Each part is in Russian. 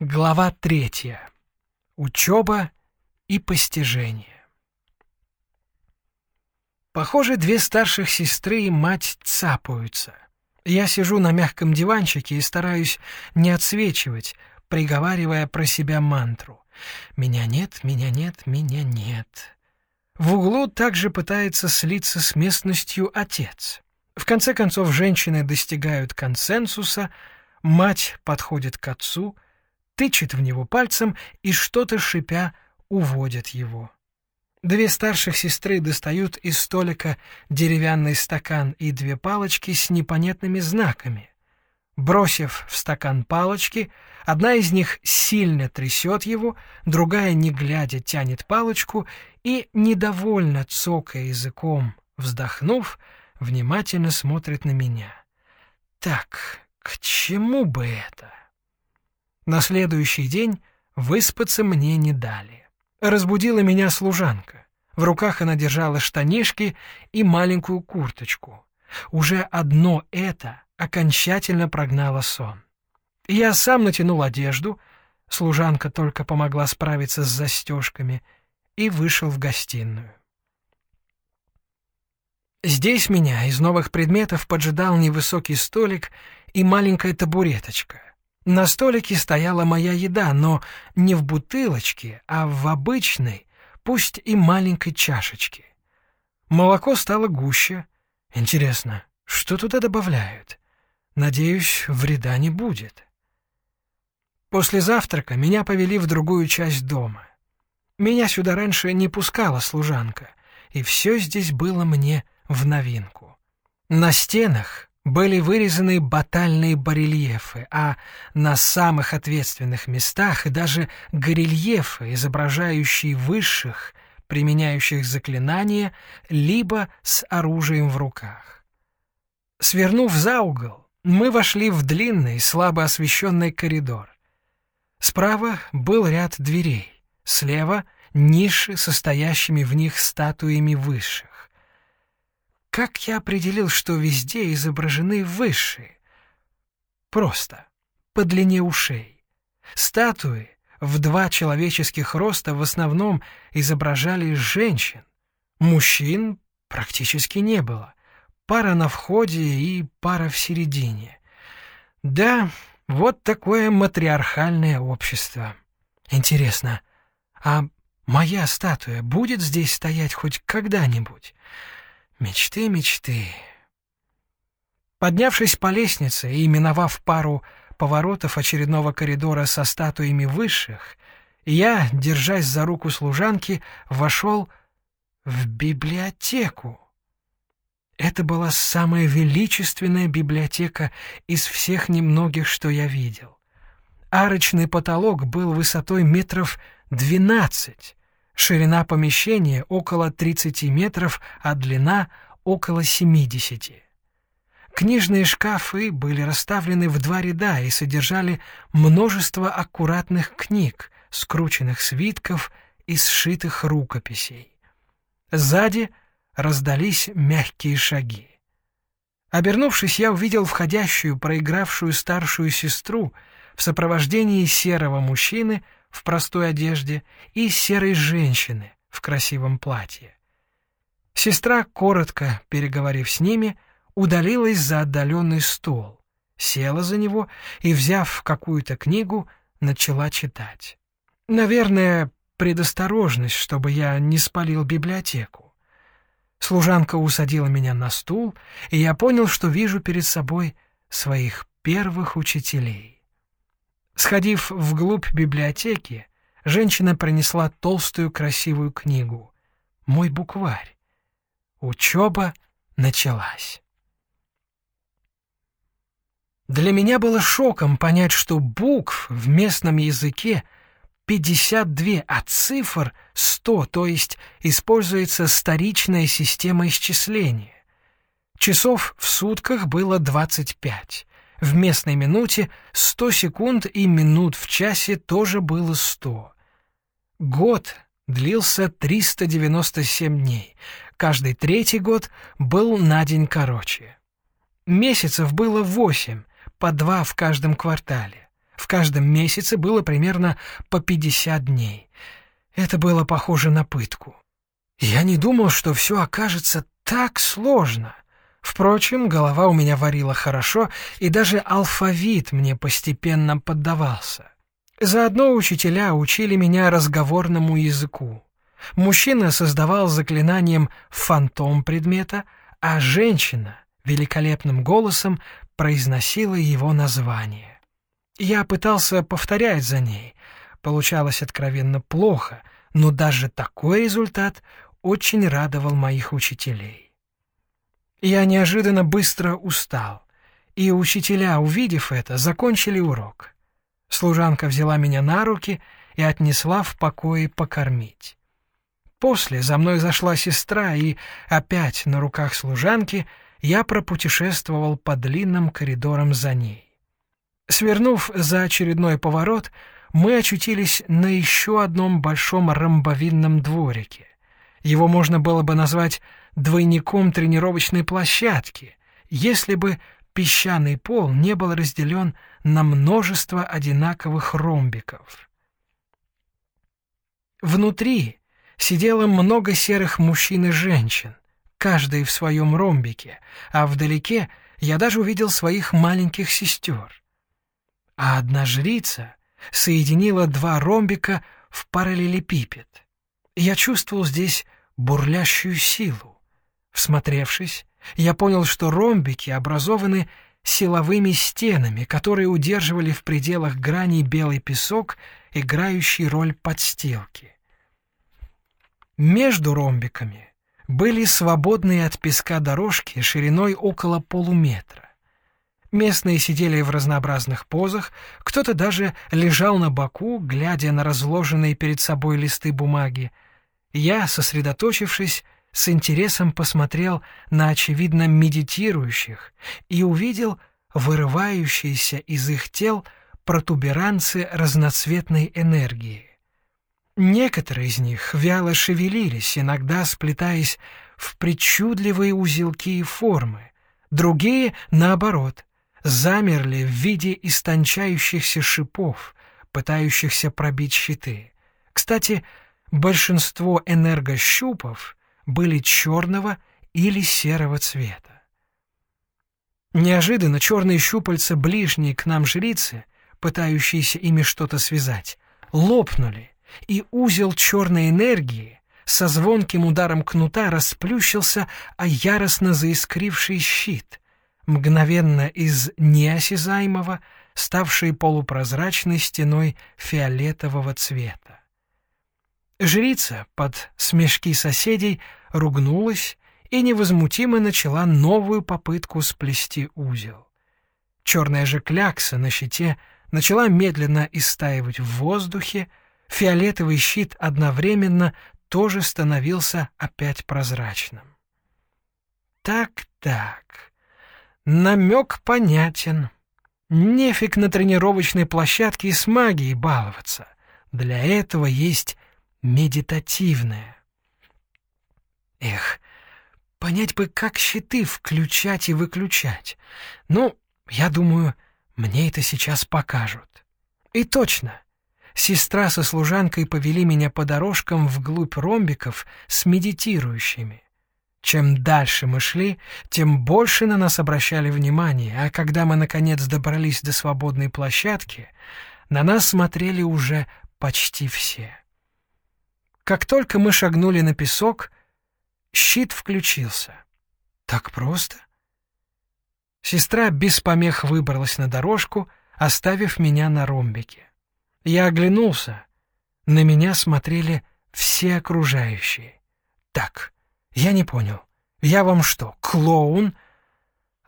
Глава третья. Учеба и постижение. Похоже, две старших сестры и мать цапаются. Я сижу на мягком диванчике и стараюсь не отсвечивать, приговаривая про себя мантру. «Меня нет, меня нет, меня нет». В углу также пытается слиться с местностью отец. В конце концов, женщины достигают консенсуса, мать подходит к отцу, тычет в него пальцем и что-то шипя уводит его. Две старших сестры достают из столика деревянный стакан и две палочки с непонятными знаками. Бросив в стакан палочки, одна из них сильно трясет его, другая, не глядя, тянет палочку и, недовольно цокая языком, вздохнув, внимательно смотрит на меня. Так, к чему бы это? На следующий день выспаться мне не дали. Разбудила меня служанка. В руках она держала штанишки и маленькую курточку. Уже одно это окончательно прогнало сон. Я сам натянул одежду, служанка только помогла справиться с застежками, и вышел в гостиную. Здесь меня из новых предметов поджидал невысокий столик и маленькая табуреточка — на столике стояла моя еда, но не в бутылочке, а в обычной, пусть и маленькой чашечке. Молоко стало гуще. Интересно, что туда добавляют? Надеюсь, вреда не будет. После завтрака меня повели в другую часть дома. Меня сюда раньше не пускала служанка, и все здесь было мне в новинку. На стенах были вырезаны батальные барельефы, а на самых ответственных местах даже горельефы, изображающие высших, применяющих заклинания, либо с оружием в руках. Свернув за угол, мы вошли в длинный, слабо освещенный коридор. Справа был ряд дверей, слева — ниши, состоящими в них статуями высших. Как я определил, что везде изображены высшие? Просто, по длине ушей. Статуи в два человеческих роста в основном изображали женщин. Мужчин практически не было. Пара на входе и пара в середине. Да, вот такое матриархальное общество. Интересно, а моя статуя будет здесь стоять хоть когда-нибудь? Мечты, мечты. Поднявшись по лестнице и миновав пару поворотов очередного коридора со статуями высших, я, держась за руку служанки, вошел в библиотеку. Это была самая величественная библиотека из всех немногих, что я видел. Арочный потолок был высотой метров двенадцать, Ширина помещения около 30 метров, а длина около 70. Книжные шкафы были расставлены в два ряда и содержали множество аккуратных книг, скрученных свитков и сшитых рукописей. Сзади раздались мягкие шаги. Обернувшись, я увидел входящую, проигравшую старшую сестру в сопровождении серого мужчины в простой одежде и серой женщины в красивом платье. Сестра, коротко переговорив с ними, удалилась за отдаленный стол, села за него и, взяв какую-то книгу, начала читать. Наверное, предосторожность, чтобы я не спалил библиотеку. Служанка усадила меня на стул, и я понял, что вижу перед собой своих первых учителей. Сходив вглубь библиотеки, женщина принесла толстую красивую книгу. Мой букварь. Учеба началась. Для меня было шоком понять, что букв в местном языке 52, а цифр 100, то есть используется старичная система исчисления. Часов в сутках было 25, в местной минуте 100 секунд и минут в часе тоже было 100. Год длился 397 дней. Каждый третий год был на день короче. Месяцев было 8, по два в каждом квартале. В каждом месяце было примерно по 50 дней. Это было похоже на пытку. Я не думал, что все окажется так сложно. Впрочем, голова у меня варила хорошо, и даже алфавит мне постепенно поддавался. Заодно учителя учили меня разговорному языку. Мужчина создавал заклинанием фантом предмета, а женщина великолепным голосом произносила его название. Я пытался повторять за ней. Получалось откровенно плохо, но даже такой результат очень радовал моих учителей. Я неожиданно быстро устал, и учителя, увидев это, закончили урок. Служанка взяла меня на руки и отнесла в покое покормить. После за мной зашла сестра, и опять на руках служанки я пропутешествовал по длинным коридорам за ней. Свернув за очередной поворот, мы очутились на еще одном большом ромбовинном дворике. Его можно было бы назвать двойником тренировочной площадки, если бы песчаный пол не был разделен на множество одинаковых ромбиков. Внутри сидело много серых мужчин и женщин, каждый в своем ромбике, а вдалеке я даже увидел своих маленьких сестер. А одна жрица соединила два ромбика в параллелепипед. Я чувствовал здесь бурлящую силу. Всмотревшись, я понял, что ромбики образованы силовыми стенами, которые удерживали в пределах граней белый песок, играющий роль подстилки. Между ромбиками были свободные от песка дорожки шириной около полуметра. Местные сидели в разнообразных позах, кто-то даже лежал на боку, глядя на разложенные перед собой листы бумаги. Я, сосредоточившись, с интересом посмотрел на очевидно медитирующих и увидел вырывающиеся из их тел протуберанцы разноцветной энергии. Некоторые из них вяло шевелились, иногда сплетаясь в причудливые узелки и формы, другие, наоборот, замерли в виде истончающихся шипов, пытающихся пробить щиты. Кстати, большинство энергощупов были черного или серого цвета. Неожиданно черные щупальца ближние к нам жрицы, пытающиеся ими что-то связать, лопнули, и узел черной энергии со звонким ударом кнута расплющился о яростно заискривший щит, мгновенно из неосязаемого, ставший полупрозрачной стеной фиолетового цвета. Жрица под смешки соседей ругнулась и невозмутимо начала новую попытку сплести узел. Черная же клякса на щите начала медленно истаивать в воздухе, фиолетовый щит одновременно тоже становился опять прозрачным. Так-так, намек понятен. Нефиг на тренировочной площадке с магией баловаться. Для этого есть медитативное. Эх, понять бы, как щиты включать и выключать. Ну, я думаю, мне это сейчас покажут. И точно. Сестра со служанкой повели меня по дорожкам вглубь ромбиков с медитирующими. Чем дальше мы шли, тем больше на нас обращали внимание, а когда мы, наконец, добрались до свободной площадки, на нас смотрели уже почти все. Как только мы шагнули на песок, щит включился. Так просто? Сестра без помех выбралась на дорожку, оставив меня на ромбике. Я оглянулся. На меня смотрели все окружающие. Так, я не понял. Я вам что, клоун?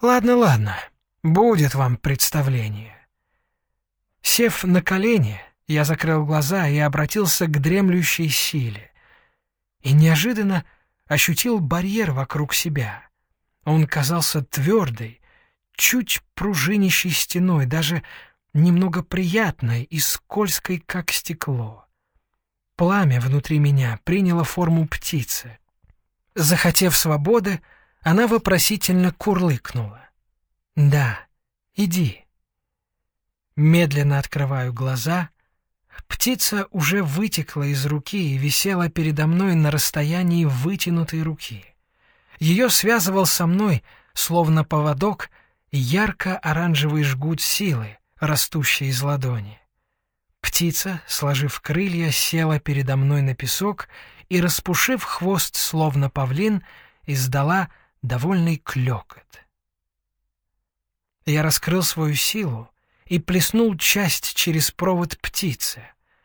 Ладно, ладно, будет вам представление. Сев на колени, я закрыл глаза и обратился к дремлющей силе. И неожиданно ощутил барьер вокруг себя. Он казался твердой, чуть пружинищей стеной, даже немного приятной и скользкой, как стекло. Пламя внутри меня приняло форму птицы. Захотев свободы, она вопросительно курлыкнула. «Да, иди». Медленно открываю глаза. Птица уже вытекла из руки и висела передо мной на расстоянии вытянутой руки. Ее связывал со мной, словно поводок, ярко-оранжевый жгут силы, растущий из ладони. Птица, сложив крылья, села передо мной на песок и, распушив хвост, словно павлин, издала довольный клёкот. Я раскрыл свою силу и плеснул часть через провод птицы.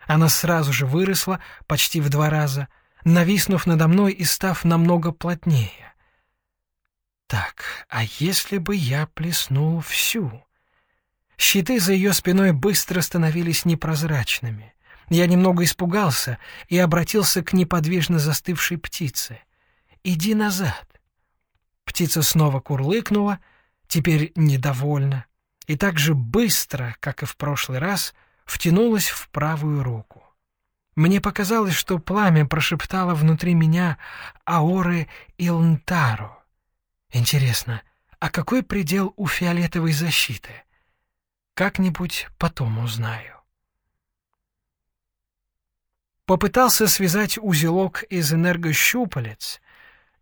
Она сразу же выросла почти в два раза, нависнув надо мной и став намного плотнее. Так, а если бы я плеснул всю? Щиты за ее спиной быстро становились непрозрачными. Я немного испугался и обратился к неподвижно застывшей птице. «Иди назад». Птица снова курлыкнула, теперь недовольна, и так же быстро, как и в прошлый раз, втянулась в правую руку. Мне показалось, что пламя прошептало внутри меня «Аоры Илнтаро». Интересно, а какой предел у фиолетовой защиты? Как-нибудь потом узнаю. Попытался связать узелок из энергощупалец.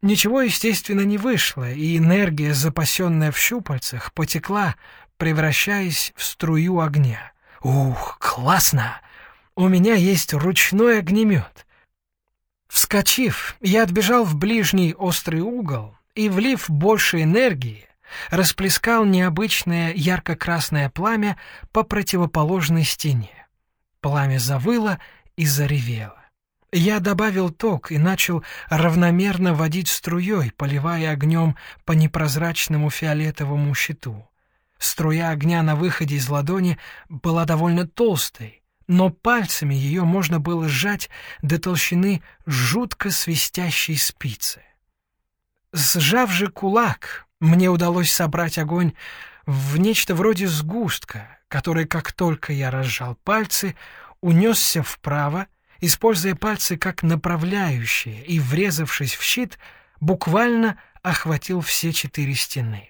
Ничего, естественно, не вышло, и энергия, запасенная в щупальцах, потекла, превращаясь в струю огня. Ух, классно! У меня есть ручной огнемет. Вскочив, я отбежал в ближний острый угол и, влив больше энергии, расплескал необычное ярко-красное пламя по противоположной стене. Пламя завыло и заревело. Я добавил ток и начал равномерно водить струей, поливая огнем по непрозрачному фиолетовому щиту. Струя огня на выходе из ладони была довольно толстой, но пальцами ее можно было сжать до толщины жутко свистящей спицы. Сжав же кулак, мне удалось собрать огонь в нечто вроде сгустка, который, как только я разжал пальцы, унесся вправо, используя пальцы как направляющие и, врезавшись в щит, буквально охватил все четыре стены.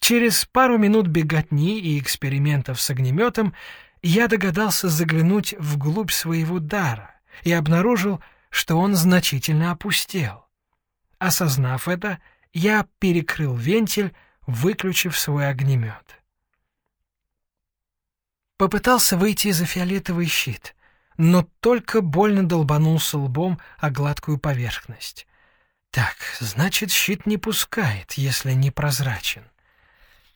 Через пару минут беготни и экспериментов с огнеметом я догадался заглянуть вглубь своего дара и обнаружил, что он значительно опустел. Осознав это, я перекрыл вентиль, выключив свой огнемет. Попытался выйти за фиолетовый щит, но только больно долбанулся лбом о гладкую поверхность. Так, значит, щит не пускает, если не прозрачен.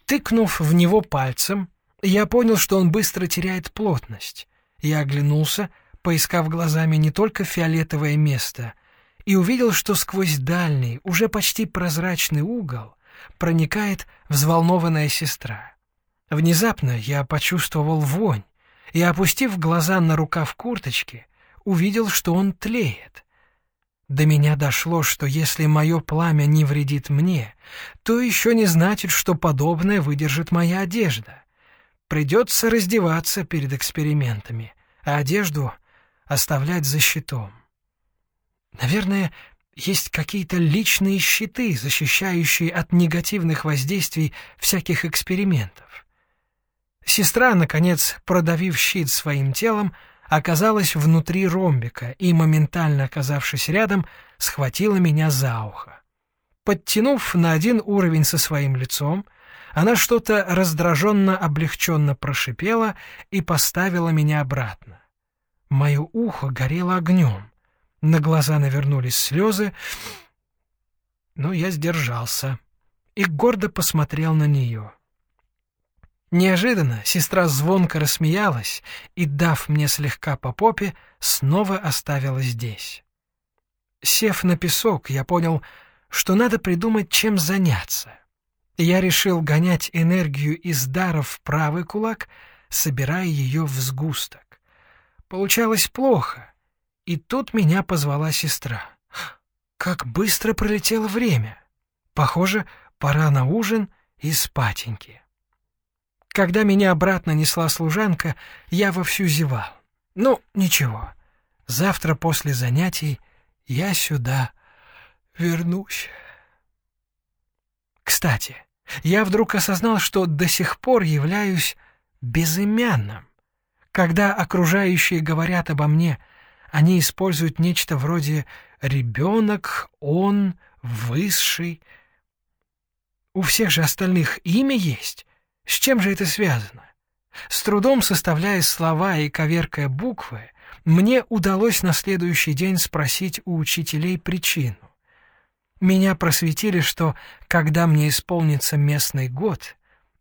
Тыкнув в него пальцем, я понял, что он быстро теряет плотность. Я оглянулся, поискав глазами не только фиолетовое место, и увидел, что сквозь дальний, уже почти прозрачный угол проникает взволнованная сестра. Внезапно я почувствовал вонь и, опустив глаза на рукав курточки, увидел, что он тлеет. До меня дошло, что если мое пламя не вредит мне, то еще не значит, что подобное выдержит моя одежда. Придется раздеваться перед экспериментами, а одежду оставлять за щитом. Наверное, есть какие-то личные щиты, защищающие от негативных воздействий всяких экспериментов. Сестра, наконец, продавив щит своим телом, оказалась внутри ромбика и, моментально оказавшись рядом, схватила меня за ухо. Подтянув на один уровень со своим лицом, она что-то раздраженно облегченно прошипела и поставила меня обратно. Мое ухо горело огнем. На глаза навернулись слезы, но я сдержался и гордо посмотрел на нее. Неожиданно сестра звонко рассмеялась и, дав мне слегка по попе, снова оставила здесь. Сев на песок, я понял, что надо придумать, чем заняться. Я решил гонять энергию из даров в правый кулак, собирая ее в сгусток. Получалось плохо, и тут меня позвала сестра. Как быстро пролетело время! Похоже, пора на ужин и спатеньки. Когда меня обратно несла служанка, я вовсю зевал. Ну, ничего, завтра после занятий я сюда вернусь. Кстати, я вдруг осознал, что до сих пор являюсь безымянным. Когда окружающие говорят обо мне, они используют нечто вроде «ребенок», «он», «высший». У всех же остальных имя есть. С чем же это связано? С трудом составляя слова и коверкая буквы, мне удалось на следующий день спросить у учителей причину. Меня просветили, что, когда мне исполнится местный год,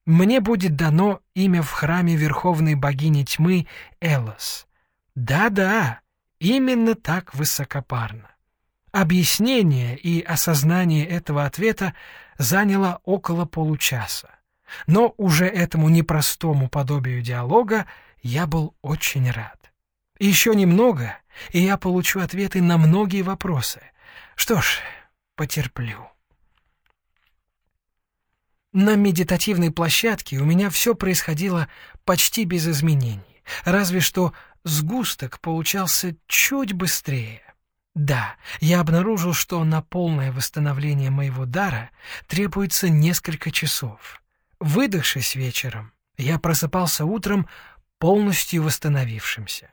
мне будет дано имя в храме Верховной Богини Тьмы Элос. Да-да, именно так высокопарно. Объяснение и осознание этого ответа заняло около получаса. Но уже этому непростому подобию диалога я был очень рад. Еще немного, и я получу ответы на многие вопросы. Что ж, потерплю. На медитативной площадке у меня все происходило почти без изменений, разве что сгусток получался чуть быстрее. Да, я обнаружил, что на полное восстановление моего дара требуется несколько часов. Выдохшись вечером, я просыпался утром полностью восстановившимся.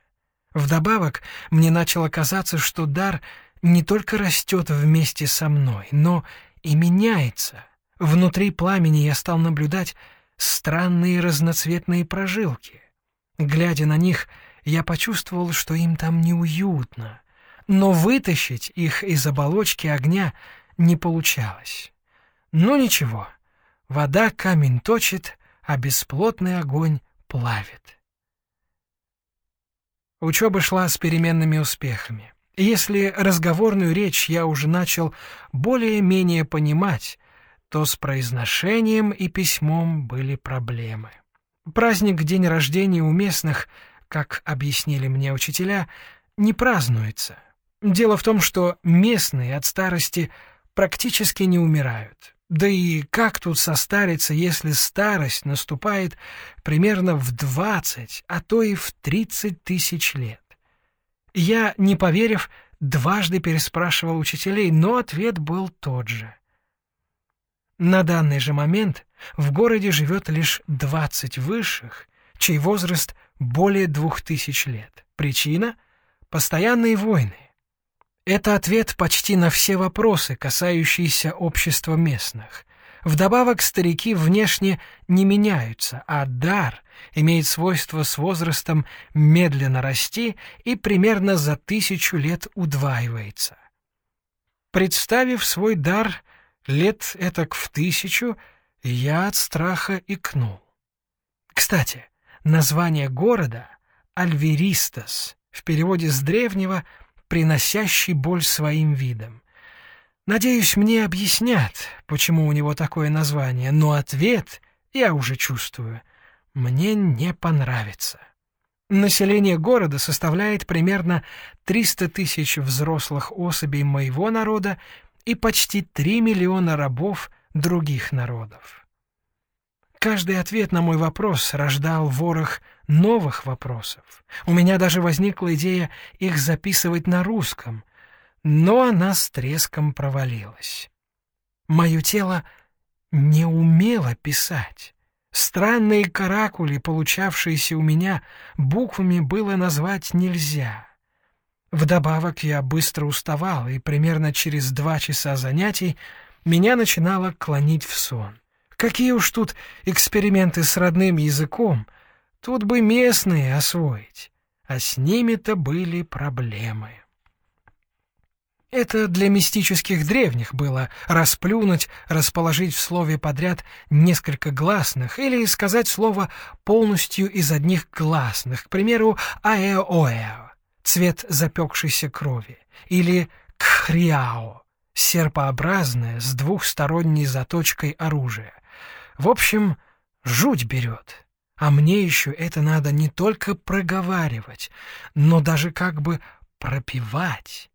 Вдобавок, мне начало казаться, что дар не только растет вместе со мной, но и меняется. Внутри пламени я стал наблюдать странные разноцветные прожилки. Глядя на них, я почувствовал, что им там неуютно, но вытащить их из оболочки огня не получалось. Ну ничего, вода камень точит, а бесплотный огонь плавит. Учеба шла с переменными успехами. если разговорную речь я уже начал более-менее понимать, то с произношением и письмом были проблемы. Праздник День рождения у местных, как объяснили мне учителя, не празднуется — Дело в том, что местные от старости практически не умирают. Да и как тут состариться, если старость наступает примерно в 20, а то и в 30 тысяч лет? Я, не поверив, дважды переспрашивал учителей, но ответ был тот же. На данный же момент в городе живет лишь 20 высших, чей возраст более двух тысяч лет. Причина — постоянные войны. Это ответ почти на все вопросы, касающиеся общества местных. Вдобавок старики внешне не меняются, а дар имеет свойство с возрастом медленно расти и примерно за тысячу лет удваивается. Представив свой дар лет этак в тысячу, я от страха икнул. Кстати, название города — Альверистас, в переводе с древнего — приносящий боль своим видом. Надеюсь, мне объяснят, почему у него такое название, но ответ, я уже чувствую, мне не понравится. Население города составляет примерно 300 тысяч взрослых особей моего народа и почти 3 миллиона рабов других народов. Каждый ответ на мой вопрос рождал ворох новых вопросов. У меня даже возникла идея их записывать на русском, но она с треском провалилась. Мое тело не умело писать. Странные каракули, получавшиеся у меня, буквами было назвать нельзя. Вдобавок я быстро уставал, и примерно через два часа занятий меня начинало клонить в сон. Какие уж тут эксперименты с родным языком, тут бы местные освоить, а с ними-то были проблемы. Это для мистических древних было расплюнуть, расположить в слове подряд несколько гласных или сказать слово полностью из одних гласных, к примеру, аэоэо, цвет запекшейся крови, или кхриао, серпообразное с двухсторонней заточкой оружие, в общем, жуть берет. А мне еще это надо не только проговаривать, но даже как бы пропевать.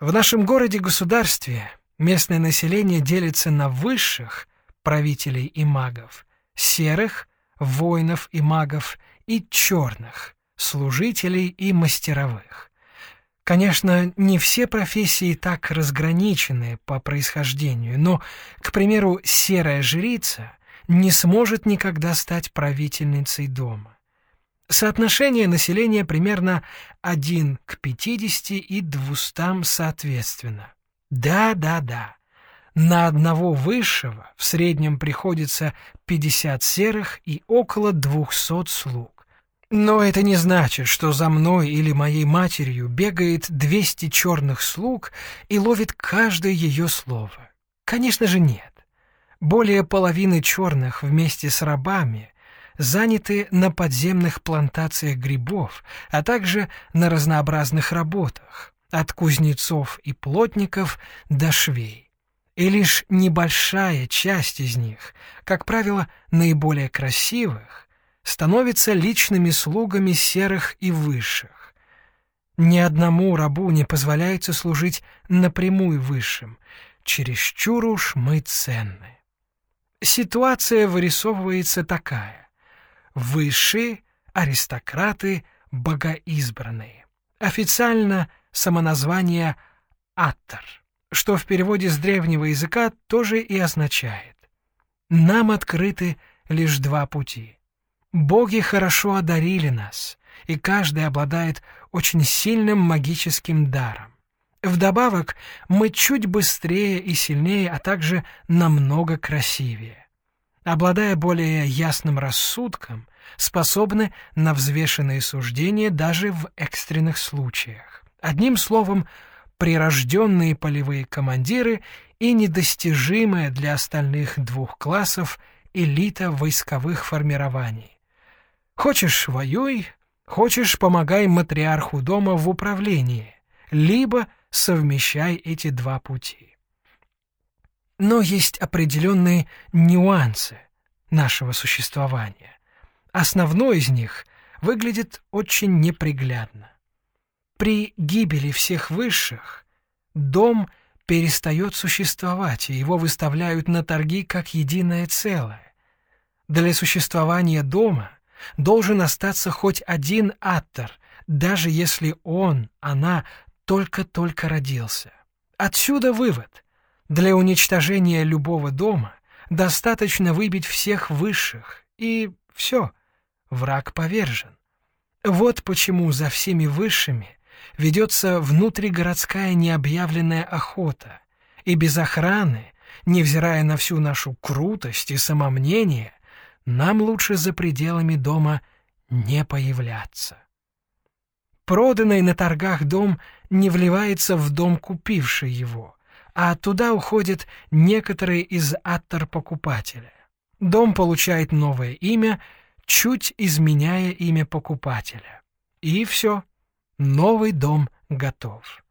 В нашем городе-государстве местное население делится на высших правителей и магов, серых воинов и магов и черных служителей и мастеровых. Конечно, не все профессии так разграничены по происхождению, но, к примеру, серая жрица не сможет никогда стать правительницей дома. Соотношение населения примерно 1 к 50 и 200 соответственно. Да, да, да. На одного высшего в среднем приходится 50 серых и около 200 слуг. Но это не значит, что за мной или моей матерью бегает 200 черных слуг и ловит каждое ее слово. Конечно же нет. Более половины черных вместе с рабами заняты на подземных плантациях грибов, а также на разнообразных работах, от кузнецов и плотников до швей. И лишь небольшая часть из них, как правило, наиболее красивых, становится личными слугами серых и высших. Ни одному рабу не позволяется служить напрямую высшим, чересчур уж мы ценны. Ситуация вырисовывается такая. Высшие аристократы богоизбранные. Официально самоназвание «аттар», что в переводе с древнего языка тоже и означает «нам открыты лишь два пути». Боги хорошо одарили нас, и каждый обладает очень сильным магическим даром. Вдобавок, мы чуть быстрее и сильнее, а также намного красивее. Обладая более ясным рассудком, способны на взвешенные суждения даже в экстренных случаях. Одним словом, прирожденные полевые командиры и недостижимая для остальных двух классов элита войсковых формирований. Хочешь — воюй, хочешь — помогай матриарху дома в управлении, либо — совмещай эти два пути. Но есть определенные нюансы нашего существования. Основной из них выглядит очень неприглядно. При гибели всех высших дом перестает существовать, и его выставляют на торги как единое целое. Для существования дома должен остаться хоть один аттер, даже если он, она только-только родился. Отсюда вывод. Для уничтожения любого дома достаточно выбить всех высших, и все, враг повержен. Вот почему за всеми высшими ведется внутригородская необъявленная охота, и без охраны, невзирая на всю нашу крутость и самомнение, нам лучше за пределами дома не появляться. Проданный на торгах дом не вливается в дом купивший его, а туда уходят некоторые из аттор покупателя. Дом получает новое имя, чуть изменяя имя покупателя. И все, новый дом готов.